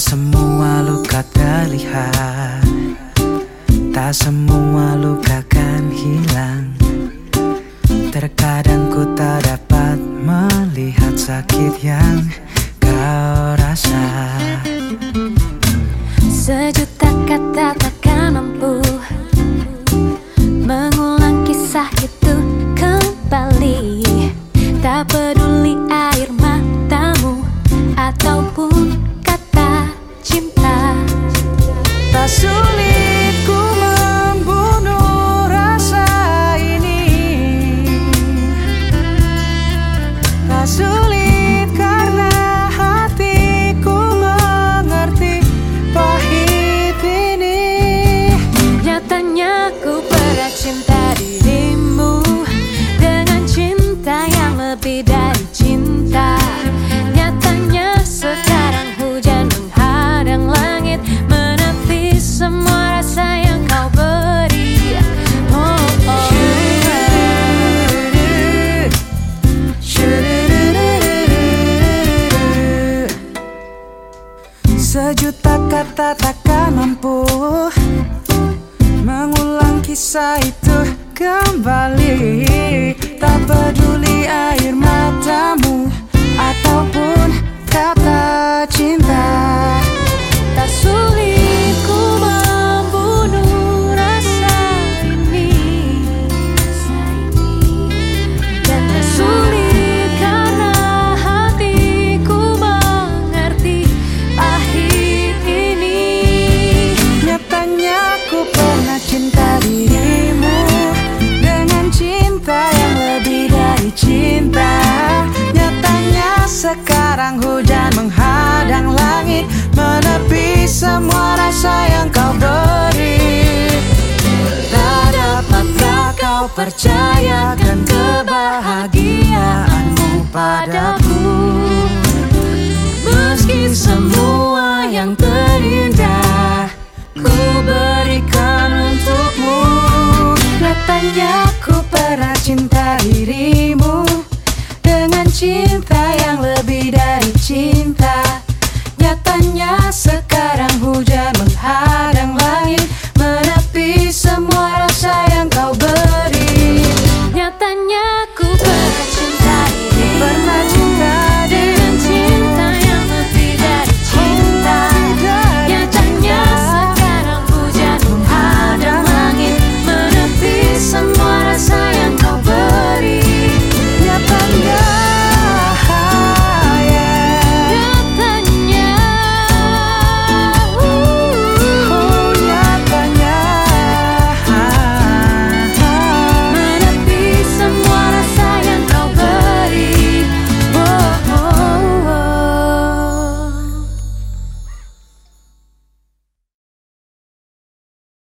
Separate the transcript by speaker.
Speaker 1: Tak semua luka terlihat. Tak semua luka kan hilang. Terkadang ku tak dapat melihat sakit yang
Speaker 2: pernah cinta dirimu Dengan cinta yang lebih dari cinta. Nyatanya sekarang hujan menghadang langit Menepis semua rasa yang kau beri. Oh, oh.
Speaker 1: Sejuta kata takkan mampu kisah itu kembali. Tak peduli air matamu sekarang hujan menghadang langit Menepis semua rasa yang kau beri. Tak dapatkah kau percayakan kebahagiaanmu padaku? Meski semua Nyatanya